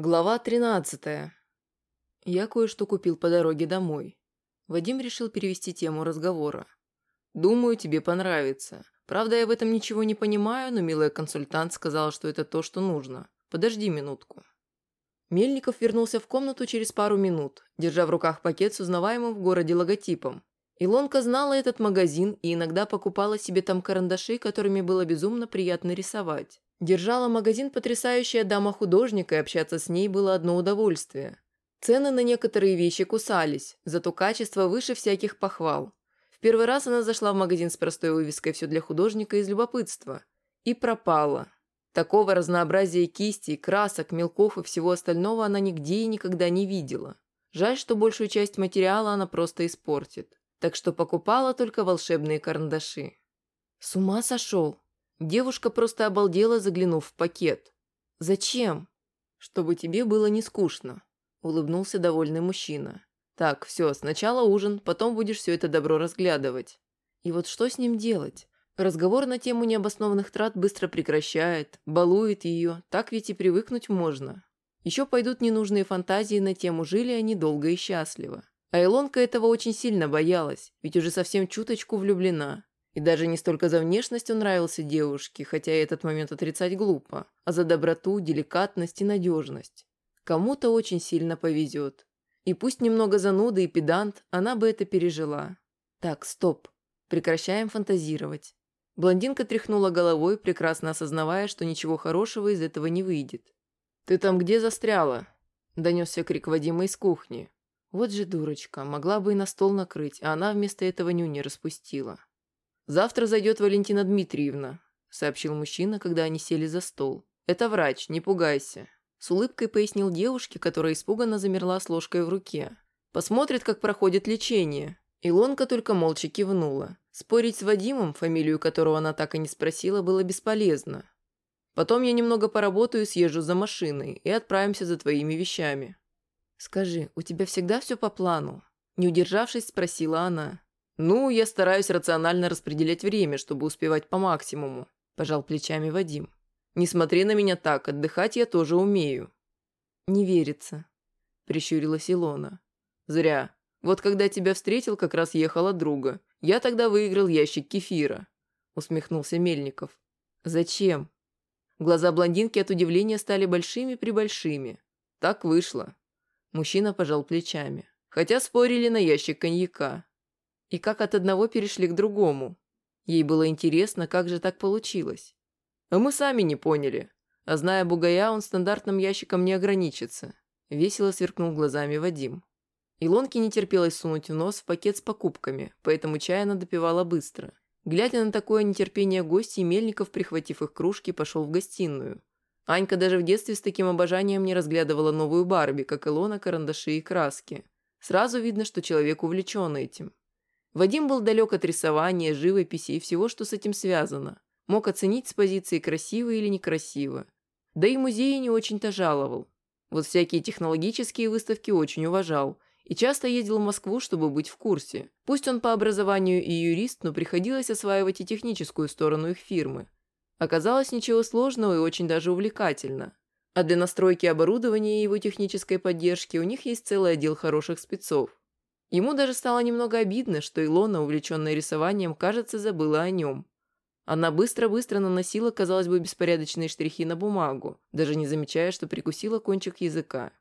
Глава 13. Я кое-что купил по дороге домой. Вадим решил перевести тему разговора. «Думаю, тебе понравится. Правда, я в этом ничего не понимаю, но милая консультант сказала, что это то, что нужно. Подожди минутку». Мельников вернулся в комнату через пару минут, держа в руках пакет с узнаваемым в городе логотипом. Илонка знала этот магазин и иногда покупала себе там карандаши, которыми было безумно приятно рисовать. Держала магазин потрясающая дама-художник, и общаться с ней было одно удовольствие. Цены на некоторые вещи кусались, зато качество выше всяких похвал. В первый раз она зашла в магазин с простой вывеской «Все для художника» из любопытства. И пропала. Такого разнообразия кистей, красок, мелков и всего остального она нигде и никогда не видела. Жаль, что большую часть материала она просто испортит. Так что покупала только волшебные карандаши. С ума сошел? Девушка просто обалдела, заглянув в пакет. «Зачем?» «Чтобы тебе было не скучно», – улыбнулся довольный мужчина. «Так, все, сначала ужин, потом будешь все это добро разглядывать». И вот что с ним делать? Разговор на тему необоснованных трат быстро прекращает, балует ее, так ведь и привыкнуть можно. Еще пойдут ненужные фантазии на тему «жили они долго и счастливо». А Илонка этого очень сильно боялась, ведь уже совсем чуточку влюблена. И даже не столько за внешность он нравился девушке, хотя и этот момент отрицать глупо, а за доброту, деликатность и надежность. Кому-то очень сильно повезет. И пусть немного зануда и педант, она бы это пережила. Так, стоп. Прекращаем фантазировать. Блондинка тряхнула головой, прекрасно осознавая, что ничего хорошего из этого не выйдет. «Ты там где застряла?» – донесся крик Вадима из кухни. Вот же дурочка, могла бы и на стол накрыть, а она вместо этого нюни распустила. «Завтра зайдет Валентина Дмитриевна», – сообщил мужчина, когда они сели за стол. «Это врач, не пугайся», – с улыбкой пояснил девушке, которая испуганно замерла с ложкой в руке. «Посмотрит, как проходит лечение». Илонка только молча кивнула. Спорить с Вадимом, фамилию которого она так и не спросила, было бесполезно. «Потом я немного поработаю съезжу за машиной, и отправимся за твоими вещами». «Скажи, у тебя всегда все по плану?» Не удержавшись, спросила она. «Ну, я стараюсь рационально распределять время, чтобы успевать по максимуму», – пожал плечами Вадим. «Не смотри на меня так, отдыхать я тоже умею». «Не верится», – прищурилась Илона. «Зря. Вот когда тебя встретил, как раз ехала друга. Я тогда выиграл ящик кефира», – усмехнулся Мельников. «Зачем?» Глаза блондинки от удивления стали большими-пребольшими. Так вышло. Мужчина пожал плечами. Хотя спорили на ящик коньяка. И как от одного перешли к другому. Ей было интересно, как же так получилось. А мы сами не поняли. А зная Бугая, он стандартным ящиком не ограничится. Весело сверкнул глазами Вадим. Илонке не терпелось сунуть в нос в пакет с покупками, поэтому чай она допивала быстро. Глядя на такое нетерпение гостей, Мельников, прихватив их кружки, пошел в гостиную. Анька даже в детстве с таким обожанием не разглядывала новую Барби, как Илона, карандаши и краски. Сразу видно, что человек увлечен этим. Вадим был далек от рисования, живописи и всего, что с этим связано. Мог оценить с позиции красиво или некрасиво. Да и музеи не очень-то жаловал. Вот всякие технологические выставки очень уважал. И часто ездил в Москву, чтобы быть в курсе. Пусть он по образованию и юрист, но приходилось осваивать и техническую сторону их фирмы. Оказалось ничего сложного и очень даже увлекательно. А для настройки оборудования и его технической поддержки у них есть целый отдел хороших спецов. Ему даже стало немного обидно, что Илона, увлеченная рисованием, кажется, забыла о нем. Она быстро-быстро наносила, казалось бы, беспорядочные штрихи на бумагу, даже не замечая, что прикусила кончик языка.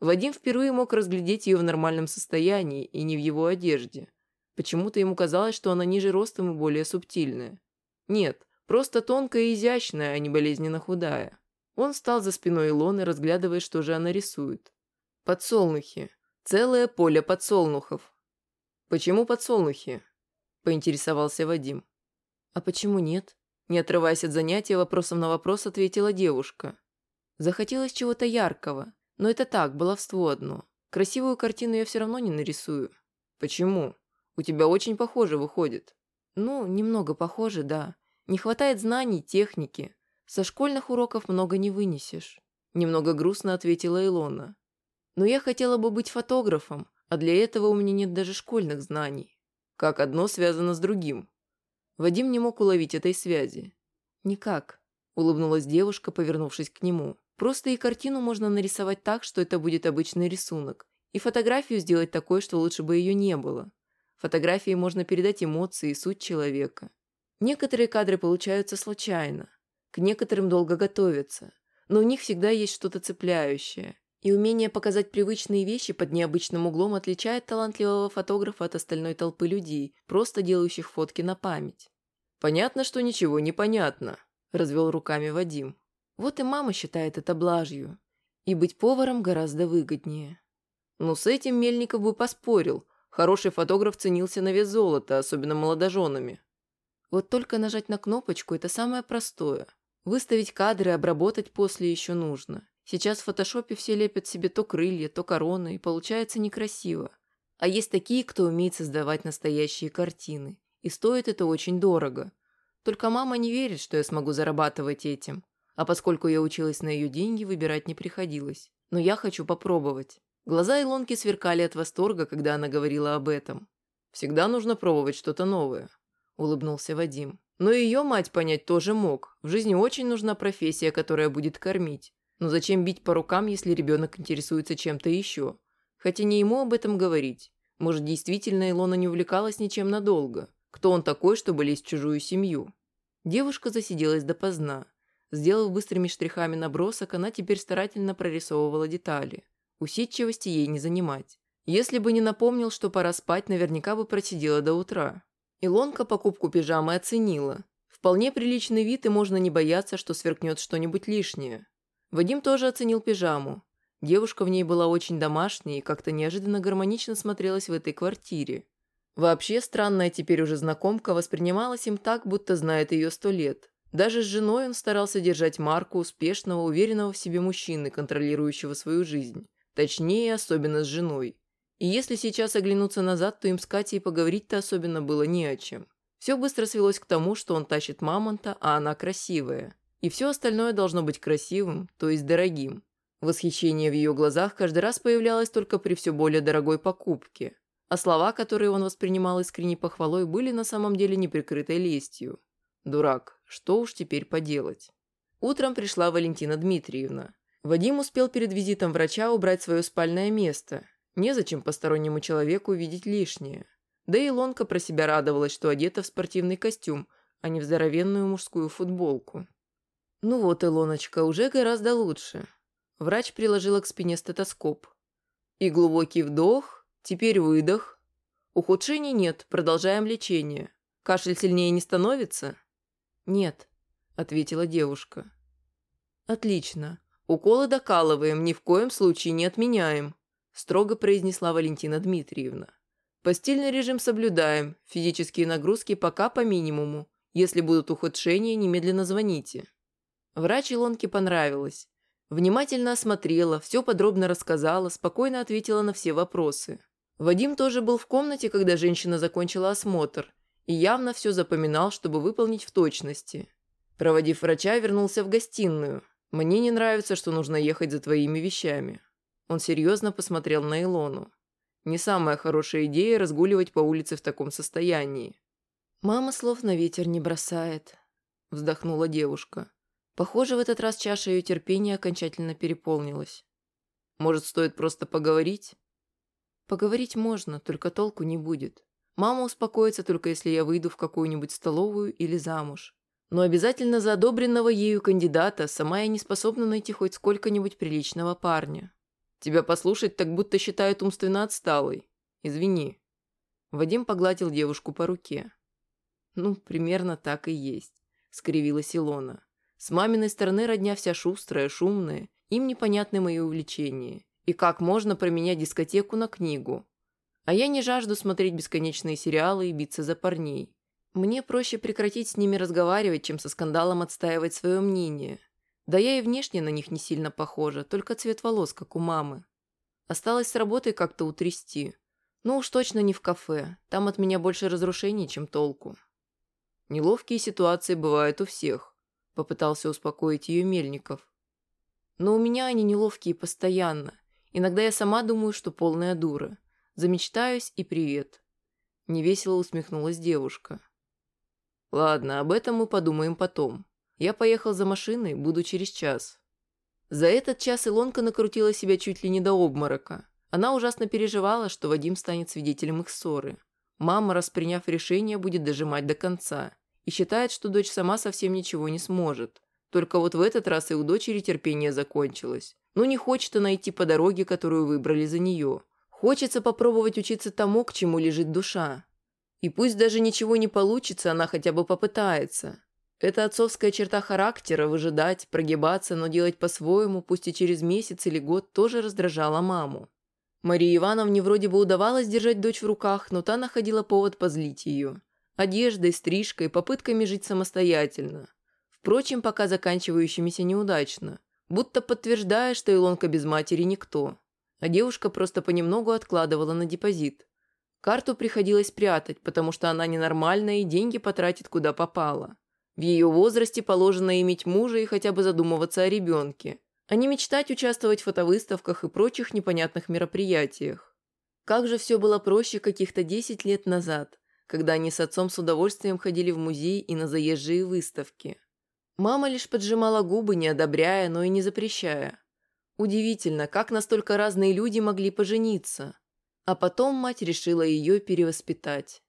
Вадим впервые мог разглядеть ее в нормальном состоянии и не в его одежде. Почему-то ему казалось, что она ниже ростом и более субтильная. Нет, просто тонкая и изящная, а не болезненно худая. Он встал за спиной Илоны, разглядывая, что же она рисует. Подсолнухи. Целое поле подсолнухов. Почему подсолнухи? Поинтересовался Вадим. А почему нет? Не отрываясь от занятия, вопросом на вопрос ответила девушка. Захотелось чего-то яркого, но это так, баловство одно. Красивую картину я все равно не нарисую. Почему? У тебя очень похоже выходит. Ну, немного похоже, да. Не хватает знаний, техники. Со школьных уроков много не вынесешь. Немного грустно ответила Илона. Но я хотела бы быть фотографом, а для этого у меня нет даже школьных знаний. Как одно связано с другим. Вадим не мог уловить этой связи. «Никак», – улыбнулась девушка, повернувшись к нему. Просто и картину можно нарисовать так, что это будет обычный рисунок, и фотографию сделать такой, что лучше бы ее не было. Фотографией можно передать эмоции и суть человека. Некоторые кадры получаются случайно, к некоторым долго готовятся, но у них всегда есть что-то цепляющее, и умение показать привычные вещи под необычным углом отличает талантливого фотографа от остальной толпы людей, просто делающих фотки на память. «Понятно, что ничего не понятно», – развел руками Вадим. Вот и мама считает это блажью. И быть поваром гораздо выгоднее. Ну, с этим Мельников бы поспорил. Хороший фотограф ценился на вес золота, особенно молодоженами. Вот только нажать на кнопочку – это самое простое. Выставить кадры и обработать после еще нужно. Сейчас в фотошопе все лепят себе то крылья, то короны, и получается некрасиво. А есть такие, кто умеет создавать настоящие картины. И стоит это очень дорого. Только мама не верит, что я смогу зарабатывать этим. А поскольку я училась на ее деньги, выбирать не приходилось. Но я хочу попробовать. Глаза Илонки сверкали от восторга, когда она говорила об этом. «Всегда нужно пробовать что-то новое», – улыбнулся Вадим. «Но ее мать понять тоже мог. В жизни очень нужна профессия, которая будет кормить. Но зачем бить по рукам, если ребенок интересуется чем-то еще? Хотя не ему об этом говорить. Может, действительно Илона не увлекалась ничем надолго? Кто он такой, чтобы лезть в чужую семью? Девушка засиделась допоздна. Сделав быстрыми штрихами набросок, она теперь старательно прорисовывала детали. Усидчивости ей не занимать. Если бы не напомнил, что пора спать, наверняка бы просидела до утра. Илонка покупку пижамы оценила. Вполне приличный вид, и можно не бояться, что сверкнет что-нибудь лишнее. Вадим тоже оценил пижаму. Девушка в ней была очень домашней и как-то неожиданно гармонично смотрелась в этой квартире. Вообще, странная теперь уже знакомка воспринималась им так, будто знает ее сто лет. Даже с женой он старался держать марку успешного, уверенного в себе мужчины, контролирующего свою жизнь. Точнее, особенно с женой. И если сейчас оглянуться назад, то им с Катей поговорить-то особенно было не о чем. Все быстро свелось к тому, что он тащит мамонта, а она красивая. И все остальное должно быть красивым, то есть дорогим. Восхищение в ее глазах каждый раз появлялось только при все более дорогой покупке. А слова, которые он воспринимал искренней похвалой, были на самом деле неприкрытой лестью. Дурак, что уж теперь поделать. Утром пришла Валентина Дмитриевна. Вадим успел перед визитом врача убрать свое спальное место. Незачем постороннему человеку видеть лишнее. Да и Лонка про себя радовалась, что одета в спортивный костюм, а не в здоровенную мужскую футболку. Ну вот, Илоночка, уже гораздо лучше. Врач приложила к спине стетоскоп. И глубокий вдох, теперь выдох. Ухудшений нет, продолжаем лечение. Кашель сильнее не становится? Нет, ответила девушка. Отлично. Уколы докалываем, ни в коем случае не отменяем, строго произнесла Валентина Дмитриевна. Постельный режим соблюдаем, физические нагрузки пока по минимуму. Если будут ухудшения, немедленно звоните. Врач Илонке понравилось. Внимательно осмотрела, все подробно рассказала, спокойно ответила на все вопросы. Вадим тоже был в комнате, когда женщина закончила осмотр, и явно все запоминал, чтобы выполнить в точности. Проводив врача, вернулся в гостиную. «Мне не нравится, что нужно ехать за твоими вещами». Он серьезно посмотрел на Илону. «Не самая хорошая идея разгуливать по улице в таком состоянии». «Мама слов на ветер не бросает», – вздохнула девушка. Похоже, в этот раз чаша ее терпения окончательно переполнилась. Может, стоит просто поговорить? Поговорить можно, только толку не будет. Мама успокоится только если я выйду в какую-нибудь столовую или замуж. Но обязательно за одобренного ею кандидата сама я не способна найти хоть сколько-нибудь приличного парня. Тебя послушать так будто считают умственно отсталой. Извини. Вадим погладил девушку по руке. Ну, примерно так и есть, скривилась Илона. С маминой стороны родня вся шустрая, шумная, им непонятны мои увлечения. И как можно променять дискотеку на книгу? А я не жажду смотреть бесконечные сериалы и биться за парней. Мне проще прекратить с ними разговаривать, чем со скандалом отстаивать свое мнение. Да я и внешне на них не сильно похожа, только цвет волос, как у мамы. Осталось с работой как-то утрясти. Ну уж точно не в кафе, там от меня больше разрушений, чем толку. Неловкие ситуации бывают у всех. Попытался успокоить ее Мельников. Но у меня они неловкие постоянно. Иногда я сама думаю, что полная дура. Замечтаюсь и привет. Невесело усмехнулась девушка. Ладно, об этом мы подумаем потом. Я поехал за машиной, буду через час. За этот час Илонка накрутила себя чуть ли не до обморока. Она ужасно переживала, что Вадим станет свидетелем их ссоры. Мама, расприняв решение, будет дожимать до конца. И считает, что дочь сама совсем ничего не сможет. Только вот в этот раз и у дочери терпение закончилось. Ну не хочет она идти по дороге, которую выбрали за нее. Хочется попробовать учиться тому, к чему лежит душа. И пусть даже ничего не получится, она хотя бы попытается. Это отцовская черта характера – выжидать, прогибаться, но делать по-своему, пусть и через месяц или год, тоже раздражала маму. Марии Ивановне вроде бы удавалось держать дочь в руках, но та находила повод позлить ее. Одеждой, стрижкой, попытками жить самостоятельно. Впрочем, пока заканчивающимися неудачно. Будто подтверждая, что Илонка без матери никто. А девушка просто понемногу откладывала на депозит. Карту приходилось прятать, потому что она ненормальная и деньги потратит куда попало. В ее возрасте положено иметь мужа и хотя бы задумываться о ребенке, а не мечтать участвовать в фотовыставках и прочих непонятных мероприятиях. Как же все было проще каких-то 10 лет назад, когда они с отцом с удовольствием ходили в музей и на заезжие выставки. Мама лишь поджимала губы, не одобряя, но и не запрещая. Удивительно, как настолько разные люди могли пожениться. А потом мать решила ее перевоспитать.